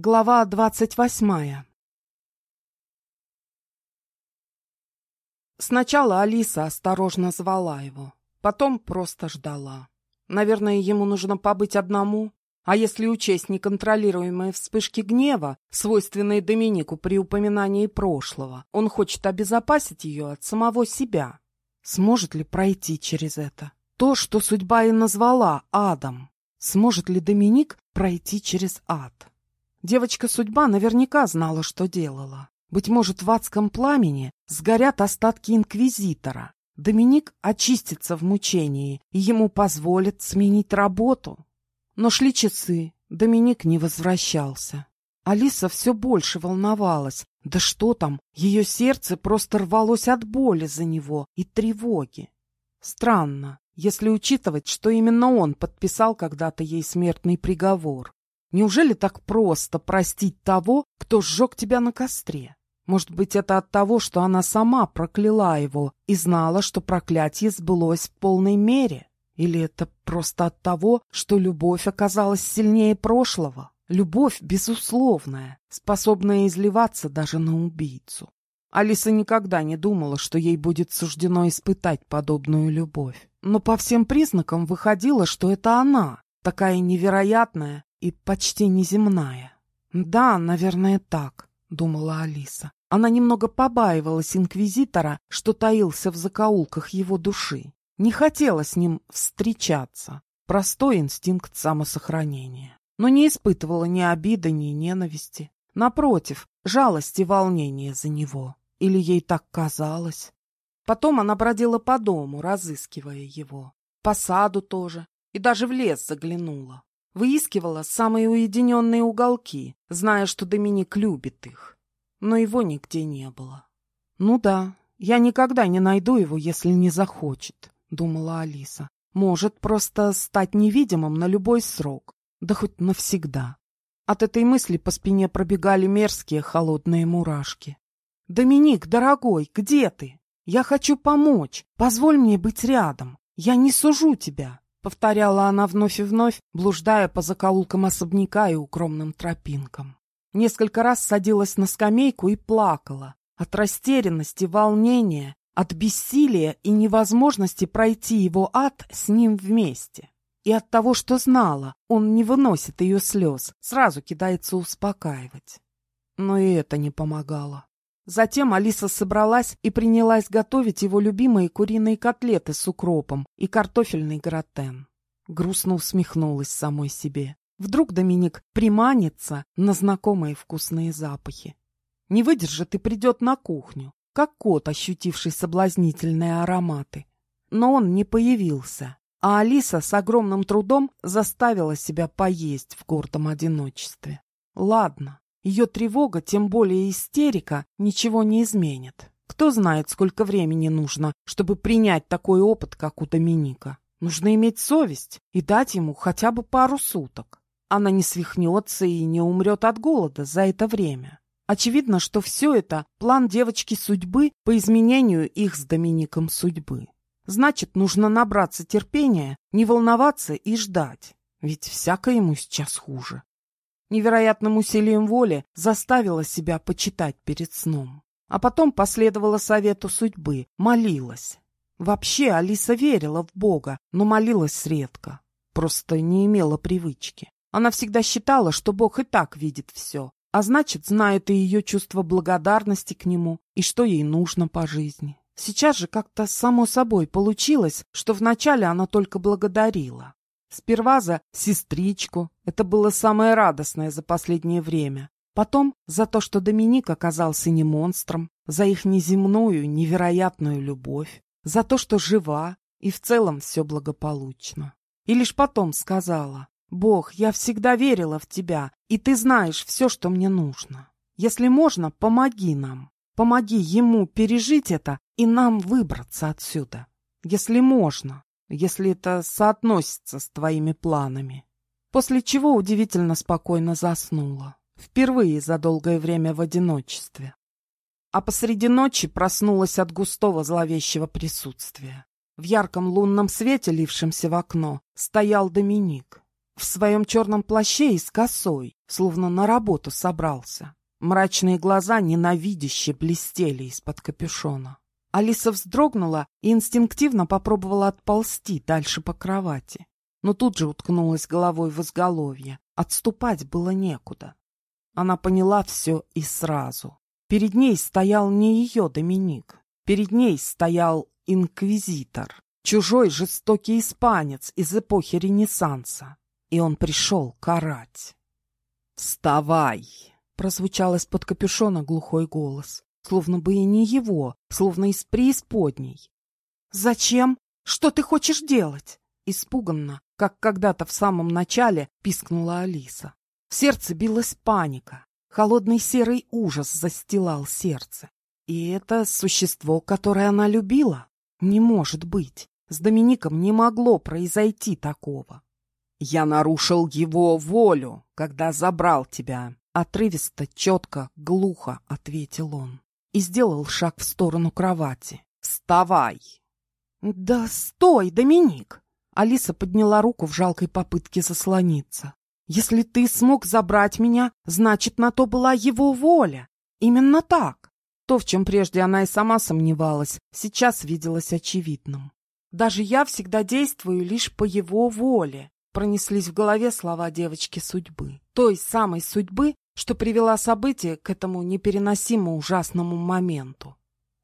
Глава двадцать восьмая Сначала Алиса осторожно звала его, потом просто ждала. Наверное, ему нужно побыть одному, а если учесть неконтролируемые вспышки гнева, свойственные Доминику при упоминании прошлого, он хочет обезопасить ее от самого себя. Сможет ли пройти через это? То, что судьба и назвала адом. Сможет ли Доминик пройти через ад? Девочка-судьба наверняка знала, что делала. Быть может, в адском пламени сгорят остатки инквизитора. Доминик очистится в мучении, и ему позволят сменить работу. Но шли часы, Доминик не возвращался. Алиса все больше волновалась. Да что там, ее сердце просто рвалось от боли за него и тревоги. Странно, если учитывать, что именно он подписал когда-то ей смертный приговор. Неужели так просто простить того, кто сжег тебя на костре? Может быть, это от того, что она сама прокляла его и знала, что проклятие сбылось в полной мере? Или это просто от того, что любовь оказалась сильнее прошлого? Любовь безусловная, способная изливаться даже на убийцу. Алиса никогда не думала, что ей будет суждено испытать подобную любовь. Но по всем признакам выходило, что это она, такая невероятная, и почти неземная. «Да, наверное, так», — думала Алиса. Она немного побаивалась инквизитора, что таился в закоулках его души. Не хотела с ним встречаться. Простой инстинкт самосохранения. Но не испытывала ни обиды, ни ненависти. Напротив, жалости и волнения за него. Или ей так казалось. Потом она бродила по дому, разыскивая его. По саду тоже. И даже в лес заглянула. Выискивала самые уединенные уголки, зная, что Доминик любит их. Но его нигде не было. «Ну да, я никогда не найду его, если не захочет», — думала Алиса. «Может просто стать невидимым на любой срок, да хоть навсегда». От этой мысли по спине пробегали мерзкие холодные мурашки. «Доминик, дорогой, где ты? Я хочу помочь. Позволь мне быть рядом. Я не сужу тебя. — повторяла она вновь и вновь, блуждая по закоулкам особняка и укромным тропинкам. Несколько раз садилась на скамейку и плакала. От растерянности, волнения, от бессилия и невозможности пройти его ад с ним вместе. И от того, что знала, он не выносит ее слез, сразу кидается успокаивать. Но и это не помогало. Затем Алиса собралась и принялась готовить его любимые куриные котлеты с укропом и картофельный гратен. Грустно усмехнулась самой себе. Вдруг Доминик приманится на знакомые вкусные запахи. Не выдержит и придет на кухню, как кот, ощутивший соблазнительные ароматы. Но он не появился, а Алиса с огромным трудом заставила себя поесть в гордом одиночестве. Ладно, ее тревога, тем более истерика, ничего не изменит. Кто знает, сколько времени нужно, чтобы принять такой опыт, как у Доминика. Нужно иметь совесть и дать ему хотя бы пару суток. Она не свихнется и не умрет от голода за это время. Очевидно, что все это – план девочки судьбы по изменению их с Домиником судьбы. Значит, нужно набраться терпения, не волноваться и ждать. Ведь всяко ему сейчас хуже невероятным усилием воли заставила себя почитать перед сном. А потом последовала совету судьбы, молилась. Вообще Алиса верила в Бога, но молилась редко. Просто не имела привычки. Она всегда считала, что Бог и так видит все, а значит, знает и ее чувство благодарности к Нему, и что ей нужно по жизни. Сейчас же как-то само собой получилось, что вначале она только благодарила. Сперва за сестричку, это было самое радостное за последнее время. Потом за то, что Доминик оказался не монстром, за их неземную, невероятную любовь, за то, что жива и в целом все благополучно. И лишь потом сказала, «Бог, я всегда верила в Тебя, и Ты знаешь все, что мне нужно. Если можно, помоги нам. Помоги ему пережить это и нам выбраться отсюда. Если можно» если это соотносится с твоими планами. После чего удивительно спокойно заснула. Впервые за долгое время в одиночестве. А посреди ночи проснулась от густого зловещего присутствия. В ярком лунном свете, лившемся в окно, стоял Доминик. в своем черном плаще и с косой, словно на работу собрался. Мрачные глаза ненавидяще блестели из-под капюшона. Алиса вздрогнула и инстинктивно попробовала отползти дальше по кровати. Но тут же уткнулась головой в изголовье. Отступать было некуда. Она поняла все и сразу. Перед ней стоял не ее Доминик. Перед ней стоял инквизитор. Чужой жестокий испанец из эпохи Ренессанса. И он пришел карать. «Вставай!» — прозвучал из-под капюшона глухой голос словно бы и не его, словно из преисподней. «Зачем? Что ты хочешь делать?» Испуганно, как когда-то в самом начале, пискнула Алиса. В сердце билась паника. Холодный серый ужас застилал сердце. И это существо, которое она любила? Не может быть. С Домиником не могло произойти такого. «Я нарушил его волю, когда забрал тебя», — отрывисто, четко, глухо ответил он и сделал шаг в сторону кровати. «Вставай!» «Да стой, Доминик!» Алиса подняла руку в жалкой попытке заслониться. «Если ты смог забрать меня, значит, на то была его воля. Именно так!» То, в чем прежде она и сама сомневалась, сейчас виделось очевидным. «Даже я всегда действую лишь по его воле», пронеслись в голове слова девочки судьбы. Той самой судьбы, что привела события к этому непереносимо ужасному моменту.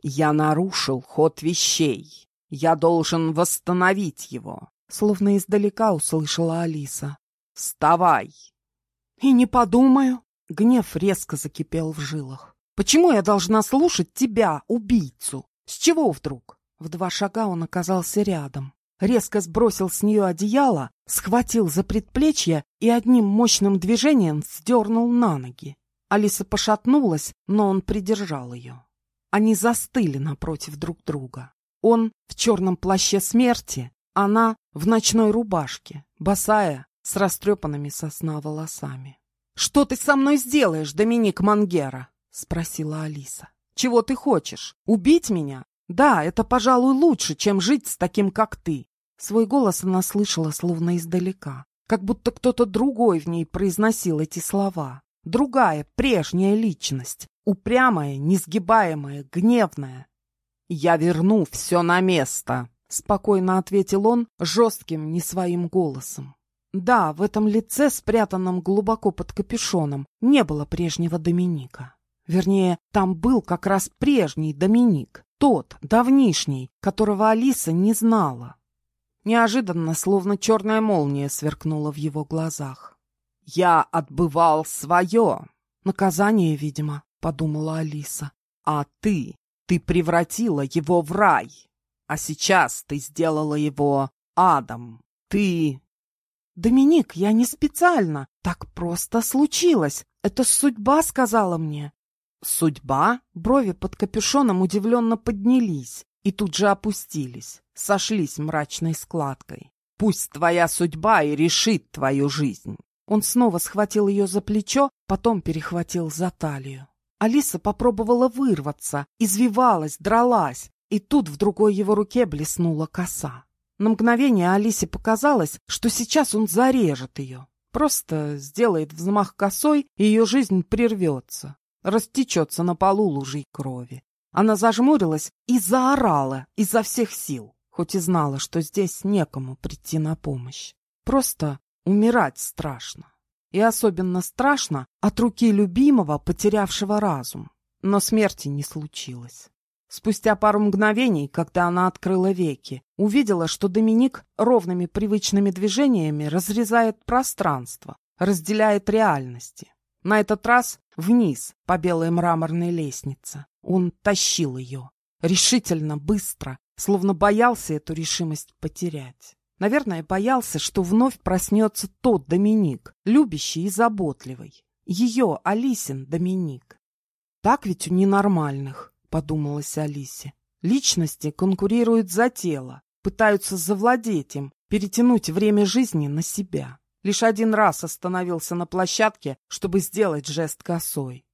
«Я нарушил ход вещей. Я должен восстановить его», — словно издалека услышала Алиса. «Вставай!» «И не подумаю!» — гнев резко закипел в жилах. «Почему я должна слушать тебя, убийцу? С чего вдруг?» В два шага он оказался рядом резко сбросил с нее одеяло, схватил за предплечье и одним мощным движением сдернул на ноги. Алиса пошатнулась, но он придержал ее. Они застыли напротив друг друга. Он в черном плаще смерти, она в ночной рубашке, босая, с растрепанными сосна волосами. «Что ты со мной сделаешь, Доминик Мангера?» — спросила Алиса. «Чего ты хочешь? Убить меня? Да, это, пожалуй, лучше, чем жить с таким, как ты. Свой голос она слышала словно издалека, как будто кто-то другой в ней произносил эти слова. Другая, прежняя личность, упрямая, несгибаемая, гневная. «Я верну все на место», — спокойно ответил он жестким, не своим голосом. Да, в этом лице, спрятанном глубоко под капюшоном, не было прежнего Доминика. Вернее, там был как раз прежний Доминик, тот, давнишний, которого Алиса не знала. Неожиданно, словно черная молния, сверкнула в его глазах. «Я отбывал свое!» «Наказание, видимо», — подумала Алиса. «А ты? Ты превратила его в рай! А сейчас ты сделала его адом! Ты...» «Доминик, я не специально. Так просто случилось. Это судьба сказала мне». «Судьба?» Брови под капюшоном удивленно поднялись и тут же опустились, сошлись мрачной складкой. «Пусть твоя судьба и решит твою жизнь!» Он снова схватил ее за плечо, потом перехватил за талию. Алиса попробовала вырваться, извивалась, дралась, и тут в другой его руке блеснула коса. На мгновение Алисе показалось, что сейчас он зарежет ее. Просто сделает взмах косой, и ее жизнь прервется, растечется на полу лужей крови. Она зажмурилась и заорала изо всех сил, хоть и знала, что здесь некому прийти на помощь. Просто умирать страшно. И особенно страшно от руки любимого, потерявшего разум. Но смерти не случилось. Спустя пару мгновений, когда она открыла веки, увидела, что Доминик ровными привычными движениями разрезает пространство, разделяет реальности. На этот раз вниз по белой мраморной лестнице. Он тащил ее. Решительно, быстро, словно боялся эту решимость потерять. Наверное, боялся, что вновь проснется тот Доминик, любящий и заботливый. Ее, Алисин, Доминик. Так ведь у ненормальных, подумалась Алисе. Личности конкурируют за тело, пытаются завладеть им, перетянуть время жизни на себя. Лишь один раз остановился на площадке, чтобы сделать жест косой.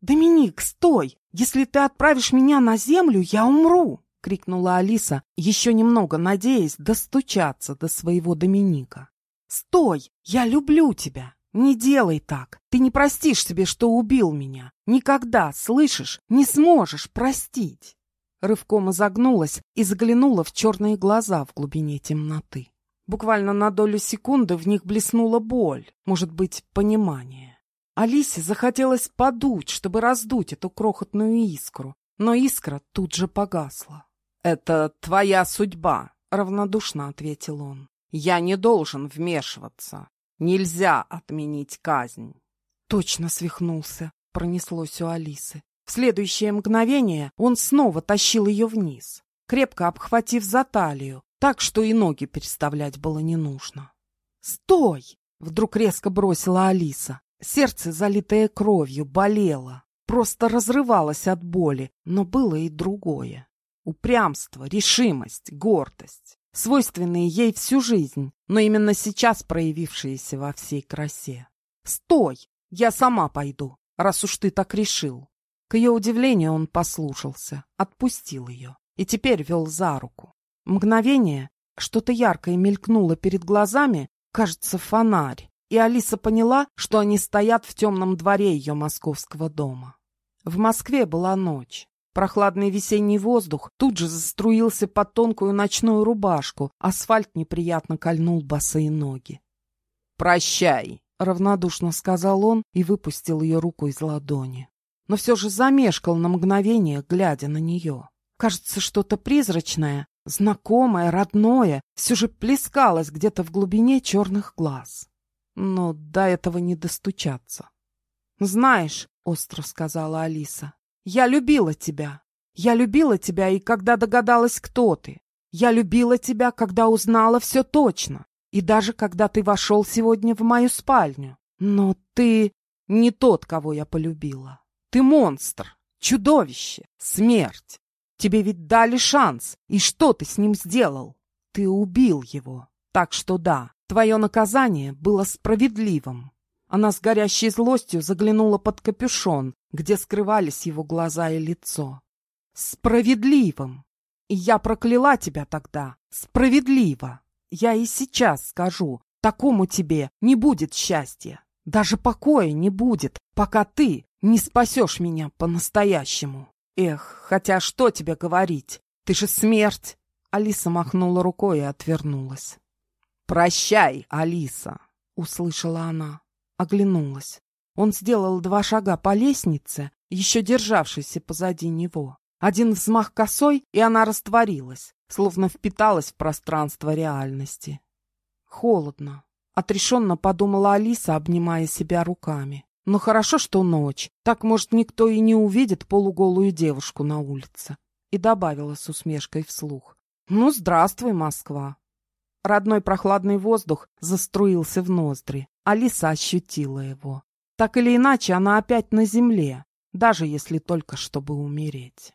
«Доминик, стой! Если ты отправишь меня на землю, я умру!» — крикнула Алиса, еще немного надеясь достучаться до своего Доминика. Стой! Я люблю тебя! Не делай так! Ты не простишь себе, что убил меня! Никогда, слышишь, не сможешь простить!» Рывком изогнулась и заглянула в черные глаза в глубине темноты. Буквально на долю секунды в них блеснула боль, может быть, понимание. Алисе захотелось подуть, чтобы раздуть эту крохотную искру, но искра тут же погасла. «Это твоя судьба», — равнодушно ответил он. «Я не должен вмешиваться. Нельзя отменить казнь». Точно свихнулся, пронеслось у Алисы. В следующее мгновение он снова тащил ее вниз, крепко обхватив за талию, так что и ноги переставлять было не нужно. «Стой!» — вдруг резко бросила Алиса. Сердце, залитое кровью, болело, просто разрывалось от боли, но было и другое. Упрямство, решимость, гордость, свойственные ей всю жизнь, но именно сейчас проявившиеся во всей красе. «Стой! Я сама пойду, раз уж ты так решил!» К ее удивлению он послушался, отпустил ее и теперь вел за руку. Мгновение что-то яркое мелькнуло перед глазами, кажется, фонарь, и Алиса поняла, что они стоят в темном дворе ее московского дома. В Москве была ночь. Прохладный весенний воздух тут же заструился под тонкую ночную рубашку, асфальт неприятно кольнул босые ноги. «Прощай!» — равнодушно сказал он и выпустил ее руку из ладони. Но все же замешкал на мгновение, глядя на нее. Кажется, что-то призрачное, знакомое, родное, все же плескалось где-то в глубине черных глаз. Но до этого не достучаться. «Знаешь», — остро сказала Алиса, — «я любила тебя. Я любила тебя и когда догадалась, кто ты. Я любила тебя, когда узнала все точно. И даже когда ты вошел сегодня в мою спальню. Но ты не тот, кого я полюбила. Ты монстр, чудовище, смерть. Тебе ведь дали шанс. И что ты с ним сделал? Ты убил его. Так что да, твое наказание было справедливым. Она с горящей злостью заглянула под капюшон, где скрывались его глаза и лицо. Справедливым. И я прокляла тебя тогда. Справедливо. Я и сейчас скажу, такому тебе не будет счастья. Даже покоя не будет, пока ты не спасешь меня по-настоящему. Эх, хотя что тебе говорить? Ты же смерть!» Алиса махнула рукой и отвернулась. «Прощай, Алиса!» — услышала она. Оглянулась. Он сделал два шага по лестнице, еще державшейся позади него. Один взмах косой, и она растворилась, словно впиталась в пространство реальности. Холодно. Отрешенно подумала Алиса, обнимая себя руками. Но хорошо, что ночь. Так, может, никто и не увидит полуголую девушку на улице. И добавила с усмешкой вслух. Ну, здравствуй, Москва. Родной прохладный воздух заструился в ноздри. Алиса ощутила его. Так или иначе, она опять на земле, даже если только чтобы умереть.